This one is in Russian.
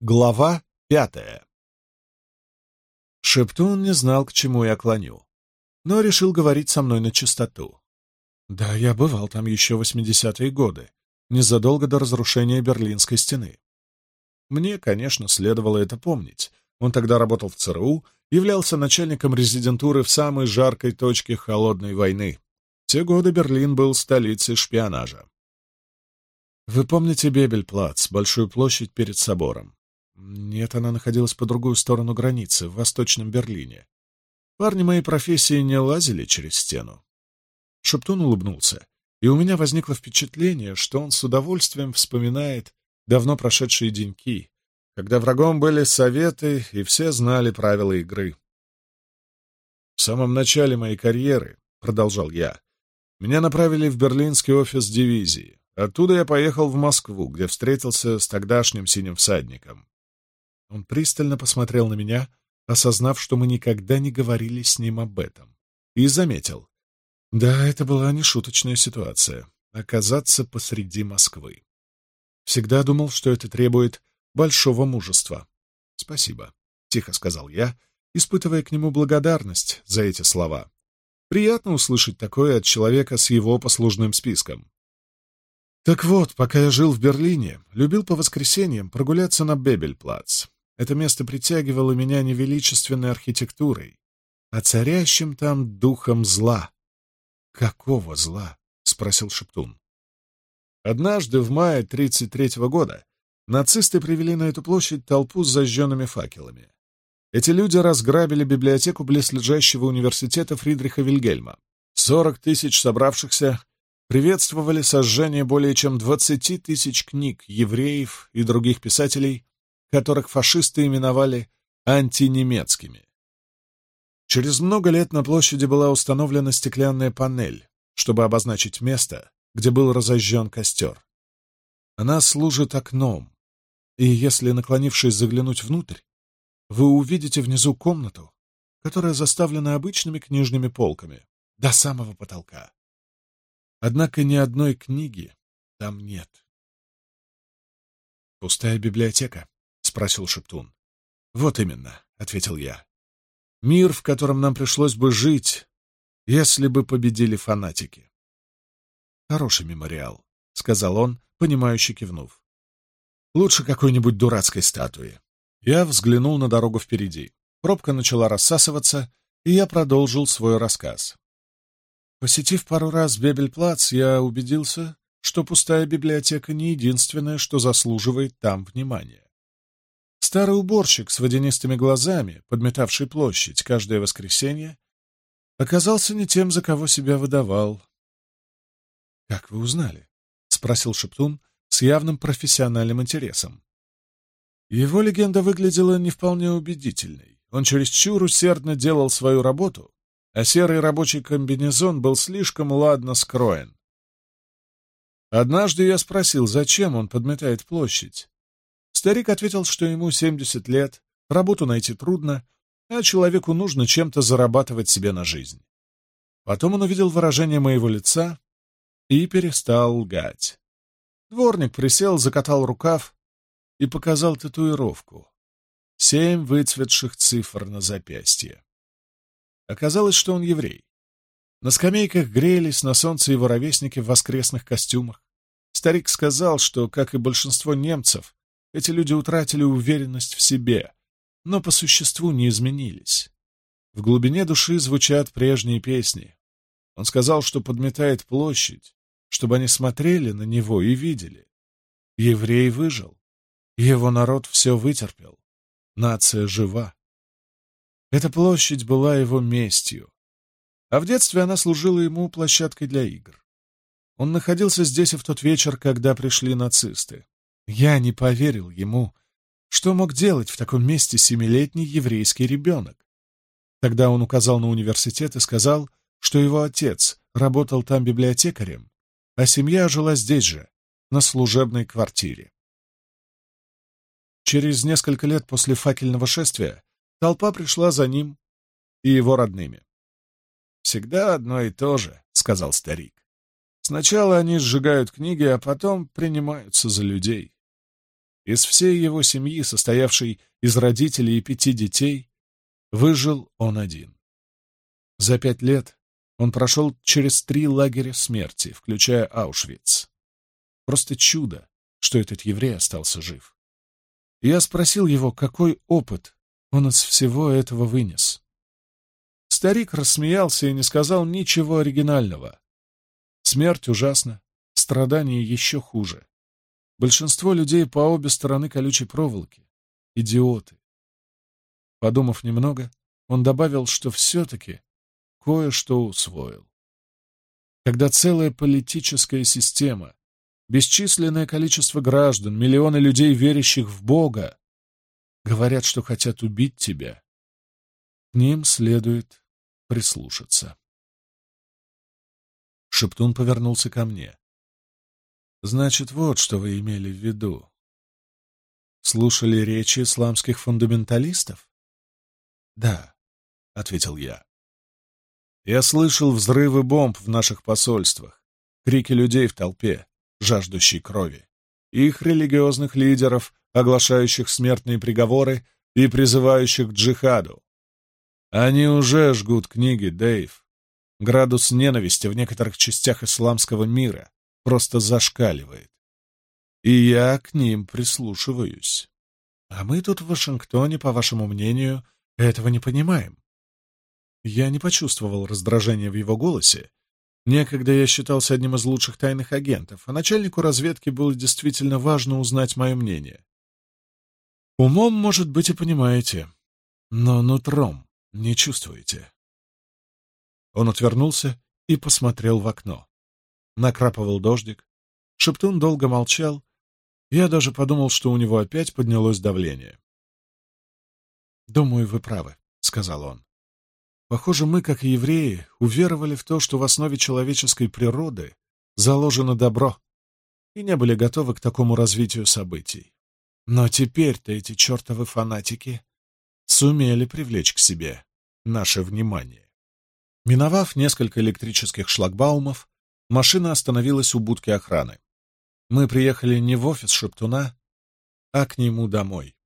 Глава пятая Шептун не знал, к чему я клоню, но решил говорить со мной на чистоту. Да, я бывал там еще в 80-е годы, незадолго до разрушения Берлинской стены. Мне, конечно, следовало это помнить. Он тогда работал в ЦРУ, являлся начальником резидентуры в самой жаркой точке холодной войны. В те годы Берлин был столицей шпионажа. Вы помните Бебельплац, большую площадь перед собором? Нет, она находилась по другую сторону границы, в Восточном Берлине. Парни моей профессии не лазили через стену. Шептун улыбнулся, и у меня возникло впечатление, что он с удовольствием вспоминает давно прошедшие деньки, когда врагом были советы, и все знали правила игры. «В самом начале моей карьеры», — продолжал я, — «меня направили в берлинский офис дивизии. Оттуда я поехал в Москву, где встретился с тогдашним синим всадником. Он пристально посмотрел на меня, осознав, что мы никогда не говорили с ним об этом, и заметил. Да, это была нешуточная ситуация — оказаться посреди Москвы. Всегда думал, что это требует большого мужества. «Спасибо», — тихо сказал я, испытывая к нему благодарность за эти слова. Приятно услышать такое от человека с его послужным списком. Так вот, пока я жил в Берлине, любил по воскресеньям прогуляться на Бебельплац. Это место притягивало меня не величественной архитектурой, а царящим там духом зла. «Какого зла?» — спросил Шептун. Однажды, в мае 1933 года, нацисты привели на эту площадь толпу с зажженными факелами. Эти люди разграбили библиотеку близлежащего университета Фридриха Вильгельма. 40 тысяч собравшихся приветствовали сожжение более чем 20 тысяч книг евреев и других писателей — которых фашисты именовали антинемецкими. Через много лет на площади была установлена стеклянная панель, чтобы обозначить место, где был разожжен костер. Она служит окном, и если, наклонившись заглянуть внутрь, вы увидите внизу комнату, которая заставлена обычными книжными полками до самого потолка. Однако ни одной книги там нет. Пустая библиотека, спросил Шептун. «Вот именно», — ответил я. «Мир, в котором нам пришлось бы жить, если бы победили фанатики». «Хороший мемориал», — сказал он, понимающе кивнув. «Лучше какой-нибудь дурацкой статуи». Я взглянул на дорогу впереди. Пробка начала рассасываться, и я продолжил свой рассказ. Посетив пару раз Бебельплац, я убедился, что пустая библиотека не единственное, что заслуживает там внимания. Старый уборщик с водянистыми глазами, подметавший площадь каждое воскресенье, оказался не тем, за кого себя выдавал. — Как вы узнали? — спросил Шептун с явным профессиональным интересом. Его легенда выглядела не вполне убедительной. Он чересчур усердно делал свою работу, а серый рабочий комбинезон был слишком ладно скроен. Однажды я спросил, зачем он подметает площадь. Старик ответил, что ему 70 лет, работу найти трудно, а человеку нужно чем-то зарабатывать себе на жизнь. Потом он увидел выражение моего лица и перестал лгать. Дворник присел, закатал рукав и показал татуировку. Семь выцветших цифр на запястье. Оказалось, что он еврей. На скамейках грелись на солнце его ровесники в воскресных костюмах. Старик сказал, что, как и большинство немцев, эти люди утратили уверенность в себе, но по существу не изменились. В глубине души звучат прежние песни. Он сказал, что подметает площадь, чтобы они смотрели на него и видели. Еврей выжил. Его народ все вытерпел. Нация жива. Эта площадь была его местью. А в детстве она служила ему площадкой для игр. Он находился здесь и в тот вечер, когда пришли нацисты. Я не поверил ему, что мог делать в таком месте семилетний еврейский ребенок. Тогда он указал на университет и сказал, что его отец работал там библиотекарем, а семья жила здесь же, на служебной квартире. Через несколько лет после факельного шествия толпа пришла за ним и его родными. «Всегда одно и то же», — сказал старик. «Сначала они сжигают книги, а потом принимаются за людей». Из всей его семьи, состоявшей из родителей и пяти детей, выжил он один. За пять лет он прошел через три лагеря смерти, включая Аушвиц. Просто чудо, что этот еврей остался жив. Я спросил его, какой опыт он из всего этого вынес. Старик рассмеялся и не сказал ничего оригинального. Смерть ужасна, страдания еще хуже. Большинство людей по обе стороны колючей проволоки — идиоты. Подумав немного, он добавил, что все-таки кое-что усвоил. Когда целая политическая система, бесчисленное количество граждан, миллионы людей, верящих в Бога, говорят, что хотят убить тебя, к ним следует прислушаться. Шептун повернулся ко мне. Значит, вот что вы имели в виду. Слушали речи исламских фундаменталистов? Да, — ответил я. Я слышал взрывы бомб в наших посольствах, крики людей в толпе, жаждущей крови, их религиозных лидеров, оглашающих смертные приговоры и призывающих к джихаду. Они уже жгут книги, Дэйв. Градус ненависти в некоторых частях исламского мира просто зашкаливает. И я к ним прислушиваюсь. А мы тут в Вашингтоне, по вашему мнению, этого не понимаем. Я не почувствовал раздражения в его голосе. Некогда я считался одним из лучших тайных агентов, а начальнику разведки было действительно важно узнать мое мнение. Умом, может быть, и понимаете, но нутром не чувствуете. Он отвернулся и посмотрел в окно накрапывал дождик, Шептун долго молчал. Я даже подумал, что у него опять поднялось давление. «Думаю, вы правы», — сказал он. «Похоже, мы, как и евреи, уверовали в то, что в основе человеческой природы заложено добро, и не были готовы к такому развитию событий. Но теперь-то эти чертовы фанатики сумели привлечь к себе наше внимание». Миновав несколько электрических шлагбаумов, Машина остановилась у будки охраны. Мы приехали не в офис Шептуна, а к нему домой.